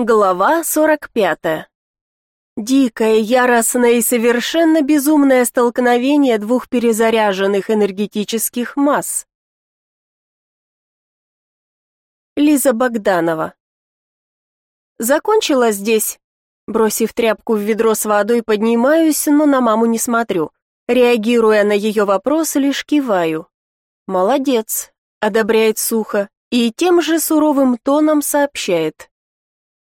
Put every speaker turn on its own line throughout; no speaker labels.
Глава 45. Дикое, яростное и совершенно безумное столкновение двух перезаряженных энергетических масс. Лиза Богданова. Закончила здесь. Бросив тряпку в ведро с водой, поднимаюсь, но на маму не смотрю. Реагируя на ее вопрос, лишь киваю. Молодец, одобряет сухо и тем же суровым тоном сообщает.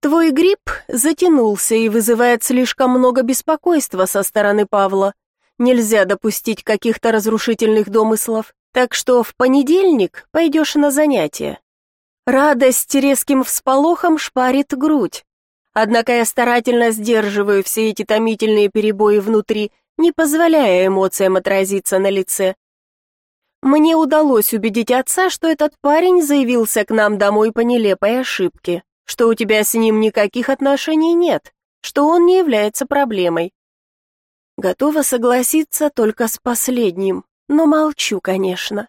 Твой грипп затянулся и вызывает слишком много беспокойства со стороны Павла. Нельзя допустить каких-то разрушительных домыслов, так что в понедельник пойдешь на занятия. Радость резким всполохом шпарит грудь. Однако я старательно сдерживаю все эти томительные перебои внутри, не позволяя эмоциям отразиться на лице. Мне удалось убедить отца, что этот парень заявился к нам домой по нелепой ошибке что у тебя с ним никаких отношений нет, что он не является проблемой. Готова согласиться только с последним, но молчу, конечно.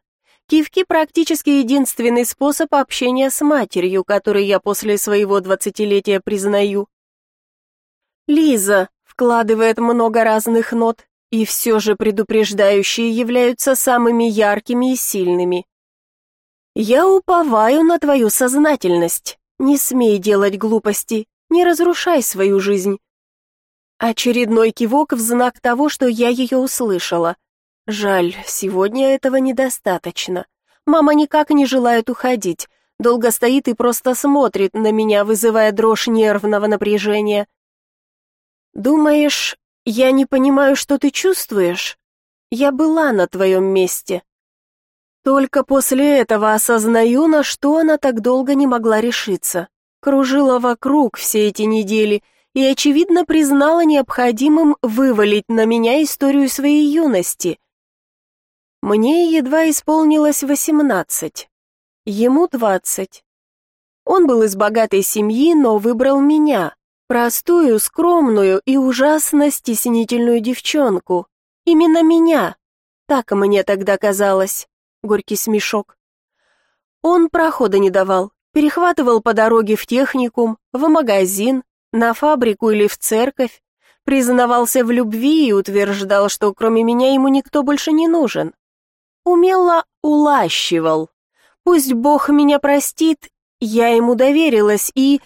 Кивки практически единственный способ общения с матерью, который я после своего двадцатилетия признаю. Лиза вкладывает много разных нот, и все же предупреждающие являются самыми яркими и сильными. Я уповаю на твою сознательность. Не смей делать глупости, не разрушай свою жизнь. Очередной кивок в знак того, что я ее услышала. Жаль, сегодня этого недостаточно. Мама никак не желает уходить, долго стоит и просто смотрит на меня, вызывая дрожь нервного напряжения. Думаешь, я не понимаю, что ты чувствуешь? Я была на твоем месте. Только после этого осознаю, на что она так долго не могла решиться. Кружила вокруг все эти недели и, очевидно, признала необходимым вывалить на меня историю своей юности. Мне едва исполнилось восемнадцать, ему двадцать. Он был из богатой семьи, но выбрал меня, простую, скромную и ужасно стеснительную девчонку. Именно меня. Так мне тогда казалось горький смешок. Он прохода не давал, перехватывал по дороге в техникум, в магазин, на фабрику или в церковь, признавался в любви и утверждал, что кроме меня ему никто больше не нужен. Умело улащивал. Пусть Бог меня простит, я ему доверилась и...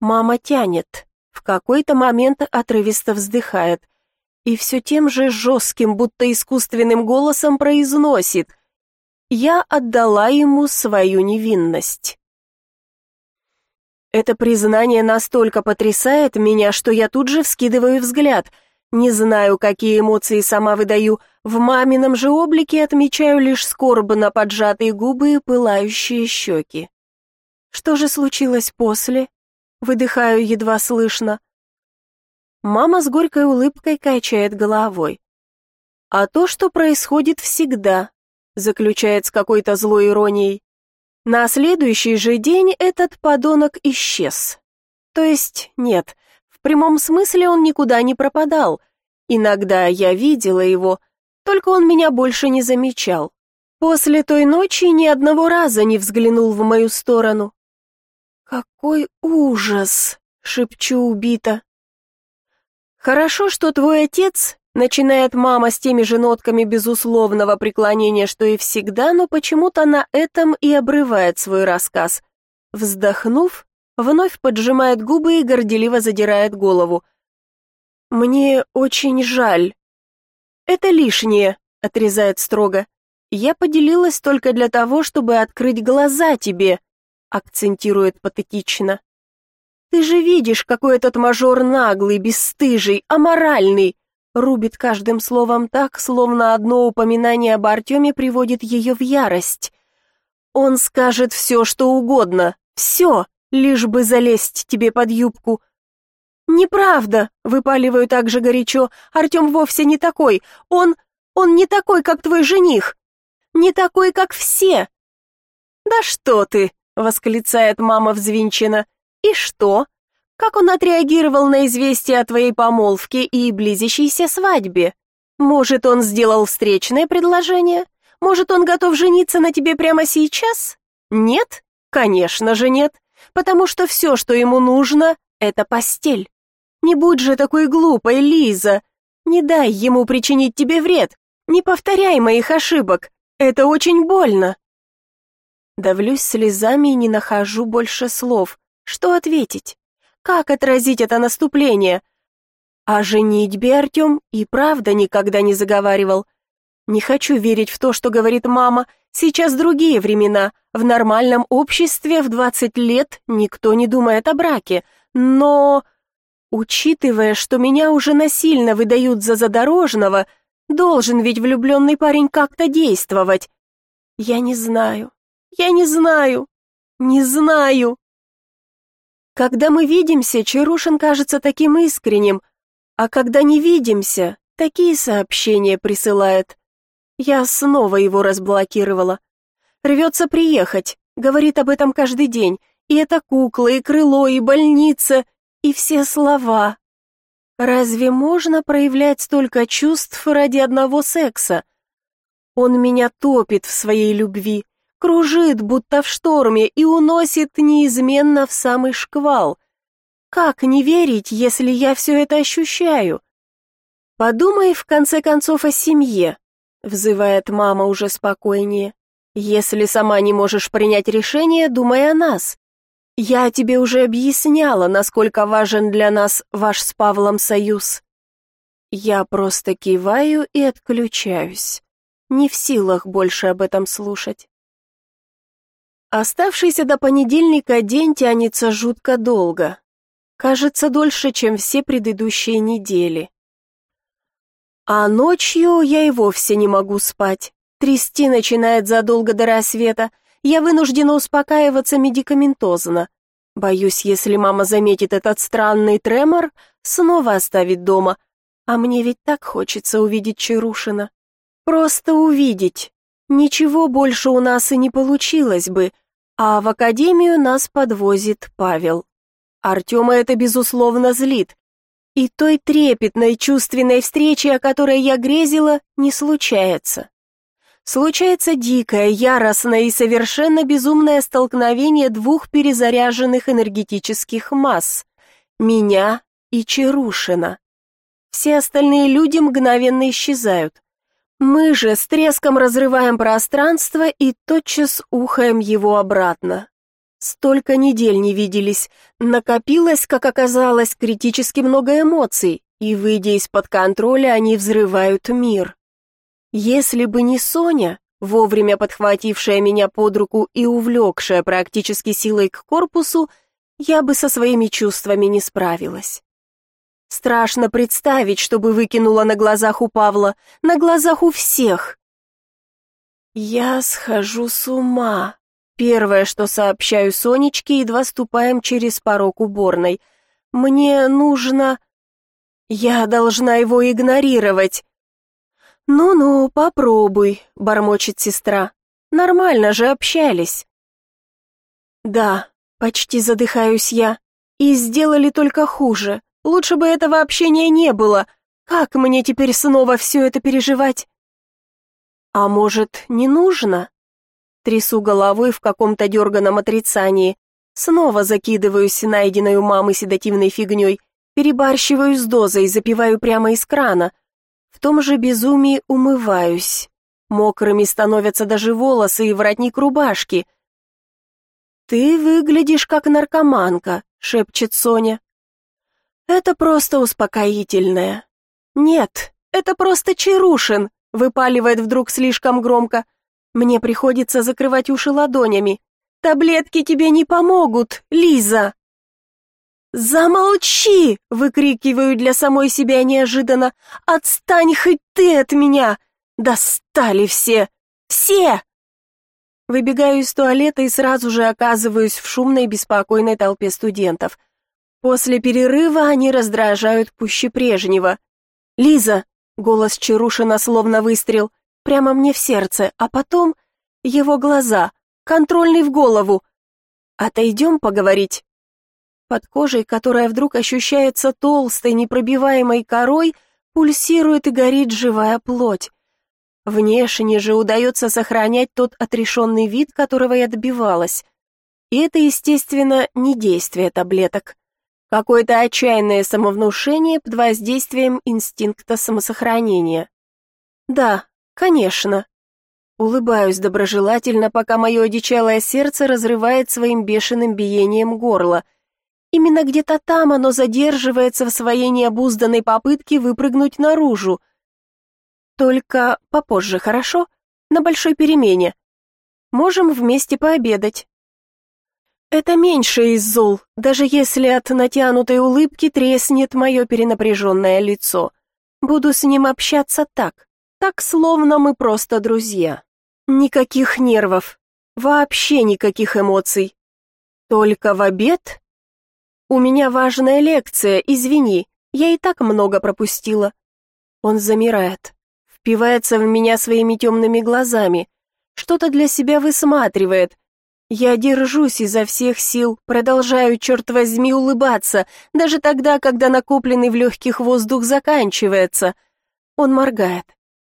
Мама тянет, в какой-то момент отрывисто вздыхает и все тем же жестким, будто искусственным голосом произносит я отдала ему свою невинность. Это признание настолько потрясает меня, что я тут же вскидываю взгляд. Не знаю, какие эмоции сама выдаю. В мамином же облике отмечаю лишь скорбно поджатые губы и пылающие щеки. Что же случилось после? Выдыхаю едва слышно. Мама с горькой улыбкой качает головой. А то, что происходит всегда, заключает с какой-то злой иронией. На следующий же день этот подонок исчез. То есть, нет, в прямом смысле он никуда не пропадал. Иногда я видела его, только он меня больше не замечал. После той ночи ни одного раза не взглянул в мою сторону. «Какой ужас!» — шепчу убито. «Хорошо, что твой отец Начинает мама с теми же нотками безусловного преклонения, что и всегда, но почему-то на этом и обрывает свой рассказ. Вздохнув, вновь поджимает губы и горделиво задирает голову. «Мне очень жаль». «Это лишнее», — отрезает строго. «Я поделилась только для того, чтобы открыть глаза тебе», — акцентирует патетично. «Ты же видишь, какой этот мажор наглый, бесстыжий, аморальный. Рубит каждым словом так, словно одно упоминание об Артеме приводит ее в ярость. Он скажет все, что угодно, все, лишь бы залезть тебе под юбку. «Неправда!» — выпаливаю так же горячо. «Артем вовсе не такой. Он... он не такой, как твой жених. Не такой, как все!» «Да что ты!» — восклицает мама взвинченно. «И что? Как он отреагировал на известие о твоей помолвке и близящейся свадьбе? Может, он сделал встречное предложение? Может, он готов жениться на тебе прямо сейчас? Нет? Конечно же нет. потому что все, что ему нужно, это постель. Не будь же такой глупой, Лиза. Не дай ему причинить тебе вред. Не повторяй моих ошибок. Это очень больно. Давлюсь слезами и не нахожу больше слов. Что ответить? Как отразить это наступление? О женитьбе Артем и правда никогда не заговаривал. Не хочу верить в то, что говорит мама. Сейчас другие времена. В нормальном обществе в 20 лет никто не думает о браке. Но, учитывая, что меня уже насильно выдают за задорожного, должен ведь влюбленный парень как-то действовать. Я не знаю. Я не знаю. Не знаю. Когда мы видимся, Чарушин кажется таким искренним, а когда не видимся, такие сообщения присылает. Я снова его разблокировала. Рвется приехать, говорит об этом каждый день. И это кукла, и крыло, и больница, и все слова. Разве можно проявлять столько чувств ради одного секса? Он меня топит в своей любви, кружит, будто в шторме, и уносит неизменно в самый шквал. Как не верить, если я все это ощущаю? Подумай, в конце концов, о семье, Взывает мама уже спокойнее. Если сама не можешь принять решение, думай о нас. Я тебе уже объясняла, насколько важен для нас ваш с Павлом союз. Я просто киваю и отключаюсь. Не в силах больше об этом слушать. Оставшийся до понедельника день тянется жутко долго. Кажется, дольше, чем все предыдущие недели. А ночью я и вовсе не могу спать. Трясти начинает задолго до рассвета. Я вынуждена успокаиваться медикаментозно. Боюсь, если мама заметит этот странный тремор, снова оставит дома. А мне ведь так хочется увидеть Чарушина. Просто увидеть. Ничего больше у нас и не получилось бы, а в академию нас подвозит Павел. Артема это, безусловно, злит. И той трепетной чувственной встречи, о которой я грезила, не случается. Случается дикое, яростное и совершенно безумное столкновение двух перезаряженных энергетических масс — меня и Чарушина. Все остальные люди мгновенно исчезают. Мы же с треском разрываем пространство и тотчас ухаем его обратно. Столько недель не виделись. Накопилось, как оказалось, критически много эмоций, и, выйдя из-под контроля, они взрывают мир. Если бы не Соня, вовремя подхватившая меня под руку и увлекшая практически силой к корпусу, я бы со своими чувствами не справилась. Страшно представить, чтобы выкинула на глазах у Павла, на глазах у всех. Я схожу с ума. Первое, что сообщаю Сонечке, едва ступаем через порог уборной. Мне нужно... Я должна его игнорировать. «Ну-ну, попробуй», — бормочет сестра. «Нормально же общались». «Да, почти задыхаюсь я. И сделали только хуже. Лучше бы этого общения не было. Как мне теперь снова все это переживать?» «А может, не нужно?» Трясу головой в каком-то дерганом отрицании. Снова закидываюсь найденной у мамы седативной фигней, перебарщиваю с дозой, запиваю прямо из крана. В том же безумии умываюсь. Мокрыми становятся даже волосы и воротник рубашки. «Ты выглядишь как наркоманка», — шепчет Соня. «Это просто успокоительное». «Нет, это просто Чарушин», — выпаливает вдруг слишком громко. Мне приходится закрывать уши ладонями. Таблетки тебе не помогут, Лиза. Замолчи, выкрикиваю для самой себя неожиданно. Отстань хоть ты от меня. Достали все. Все. Выбегаю из туалета и сразу же оказываюсь в шумной беспокойной толпе студентов. После перерыва они раздражают пуще прежнего. «Лиза!» — голос Чарушина словно выстрел прямо мне в сердце, а потом его глаза, контрольный в голову. Отойдем поговорить. Под кожей, которая вдруг ощущается толстой, непробиваемой корой, пульсирует и горит живая плоть. Внешне же удается сохранять тот отрешенный вид, которого я добивалась. И это, естественно, не действие таблеток. Какое-то отчаянное самовнушение под воздействием инстинкта самосохранения. Да, конечно. Улыбаюсь доброжелательно, пока мое одичалое сердце разрывает своим бешеным биением горло. Именно где-то там оно задерживается в своей необузданной попытке выпрыгнуть наружу. Только попозже, хорошо? На большой перемене. Можем вместе пообедать. Это меньше из зол, даже если от натянутой улыбки треснет мое перенапряженное лицо. Буду с ним общаться так, так, словно мы просто друзья. Никаких нервов, вообще никаких эмоций. Только в обед? У меня важная лекция, извини, я и так много пропустила. Он замирает впивается в меня своими темными глазами, что-то для себя высматривает. Я держусь изо всех сил, продолжаю, черт возьми, улыбаться, даже тогда, когда накопленный в легких воздух заканчивается. Он моргает.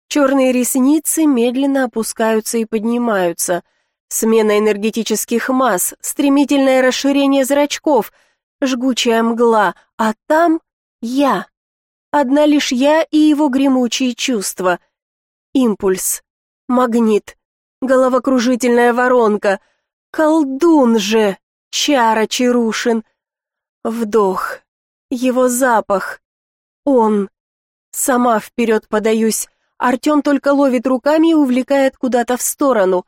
Черные ресницы медленно опускаются и поднимаются. Смена энергетических масс, стремительное расширение зрачков, жгучая мгла, а там я. Одна лишь я и его гремучие чувства. Импульс, магнит, головокружительная воронка. Колдун же, чара Чарушин. Вдох, его запах. Он. Сама вперед подаюсь. Артем только ловит руками и увлекает куда-то в сторону.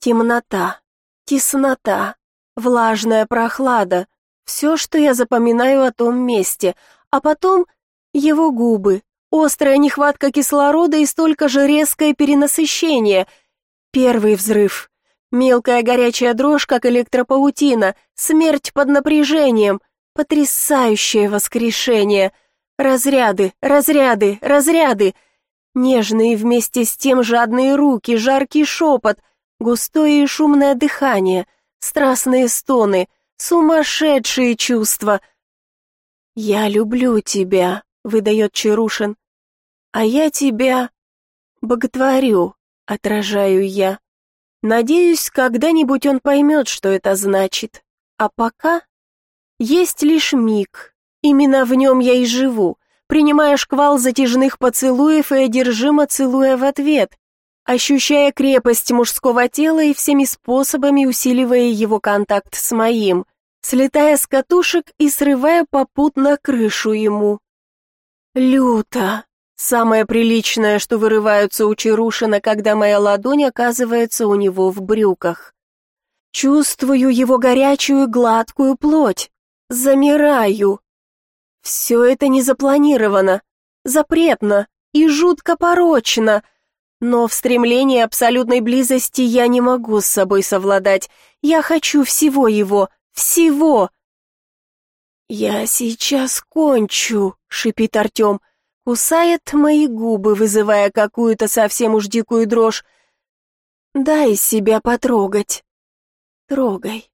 Темнота, теснота, влажная прохлада. Все, что я запоминаю о том месте. А потом его губы, острая нехватка кислорода и столько же резкое перенасыщение. Первый взрыв. Мелкая горячая дрожь, как электропаутина, смерть под напряжением, потрясающее воскрешение. Разряды, разряды, разряды. Нежные вместе с тем жадные руки, жаркий шепот, густое и шумное дыхание, страстные стоны, сумасшедшие чувства. «Я люблю тебя», выдает Чарушин. А я тебя боготворю, отражаю я. Надеюсь, когда-нибудь он поймет, что это значит. А пока есть лишь миг. Именно в нем я и живу, принимая шквал затяжных поцелуев и одержимо целуя в ответ, ощущая крепость мужского тела и всеми способами усиливая его контакт с моим, слетая с катушек и срывая попутно крышу ему. Люто. Самое приличное, что вырываются у Чарушина, когда моя ладонь оказывается у него в брюках. Чувствую его горячую гладкую плоть. Замираю. Все это не запланировано, запретно и жутко порочно. Но в стремлении абсолютной близости я не могу с собой совладать. Я хочу всего его, всего. «Я сейчас кончу», — шипит Артем. Кусает мои губы, вызывая какую-то совсем уж дикую дрожь. «Дай себя потрогать». «Трогай».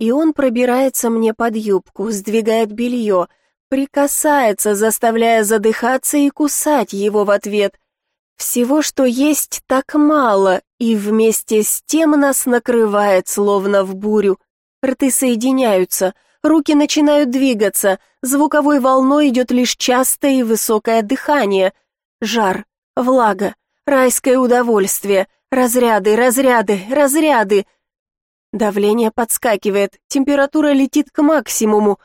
И он пробирается мне под юбку, сдвигает белье, прикасается, заставляя задыхаться и кусать его в ответ. Всего, что есть, так мало, и вместе с тем нас накрывает, словно в бурю. Рты соединяются — Руки начинают двигаться, звуковой волной идет лишь частое и высокое дыхание. Жар, влага, райское удовольствие, разряды, разряды, разряды. Давление подскакивает, температура летит к максимуму.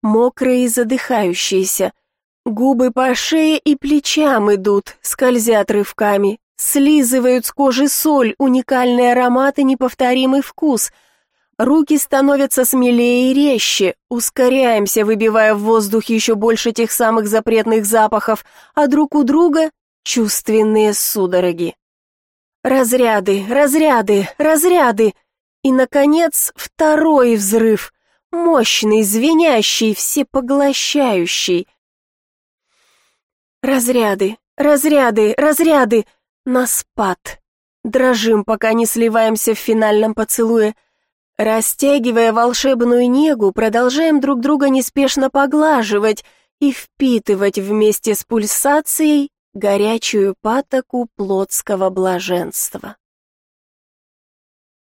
Мокрые и задыхающиеся. Губы по шее и плечам идут, скользят рывками, слизывают с кожи соль, уникальный аромат и неповторимый вкус — Руки становятся смелее и резче, ускоряемся, выбивая в воздух еще больше тех самых запретных запахов, а друг у друга чувственные судороги. Разряды, разряды, разряды. И, наконец, второй взрыв, мощный, звенящий, всепоглощающий. Разряды, разряды, разряды, на спад. Дрожим, пока не сливаемся в финальном поцелуе, Растягивая волшебную негу, продолжаем друг друга неспешно поглаживать и впитывать вместе с пульсацией горячую патоку плотского блаженства.